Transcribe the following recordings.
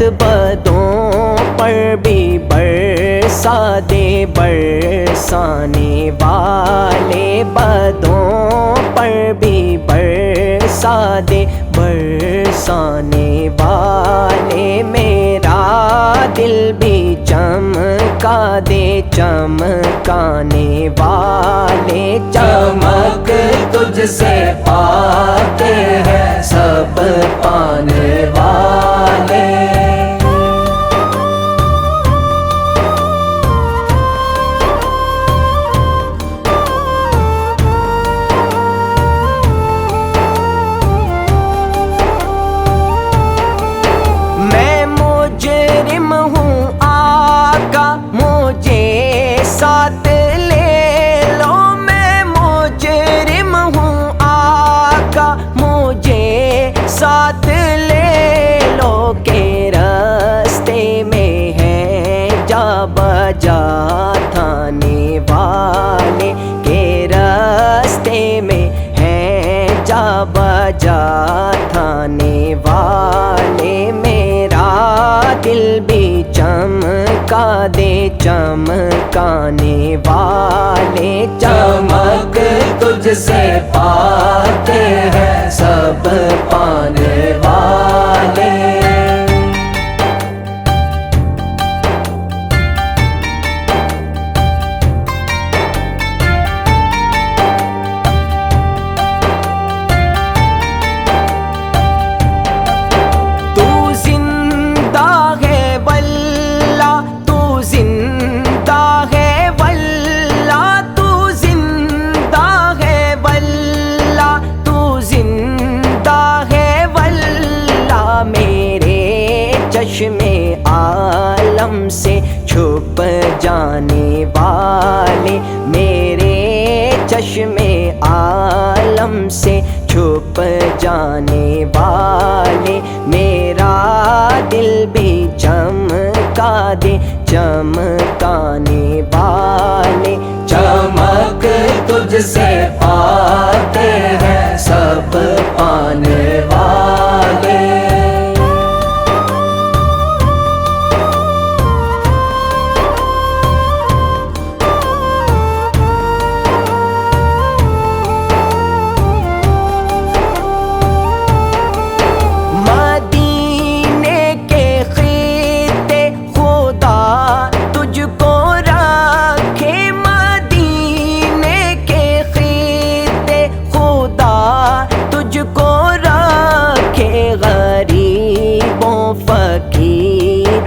رحمت بدوں پر بھی برسا دے برسانے والے بدوں پر بھی برسا دے برسانے والے، میرا دل بھی چمکا دے چمکانے والے۔ چمک تجھ سے پاتے ہیں، سب پانے والے۔ والے کہ راستے میں ہے جا بجا تھانے والے، میرا دل بھی چمکا دے چمکانے والے۔ چمک تجھ سے پاتے ہیں سب پانے والے۔ چشم عالم سے چھپ جانے والے میرے چشم عالم سے چھپ جانے والے میرا دل بھی چمکا دے، چمکانے والے۔ چمک تجھ سے پاتے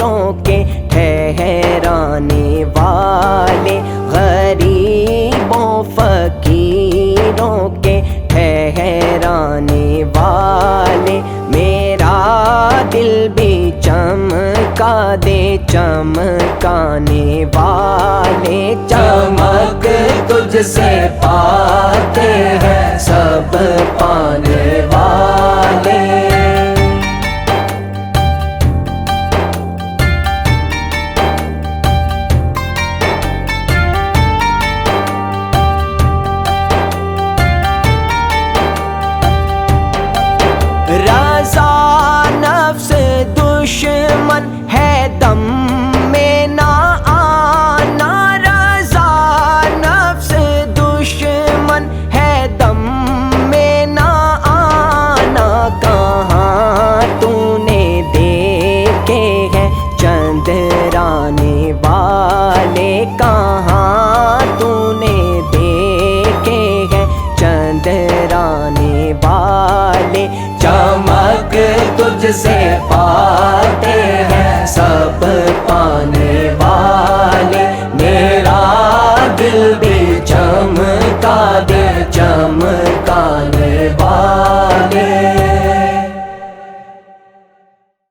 فقیروں کے ٹھہرانے والے غریبوں، فقیروں کے ٹھہرانے والے، میرا دل بھی چمکا دے چمکانے والے۔ چمک تجھ سے پاتے ہیں سب پانے تجھ سے پاتے ہیں سب پانے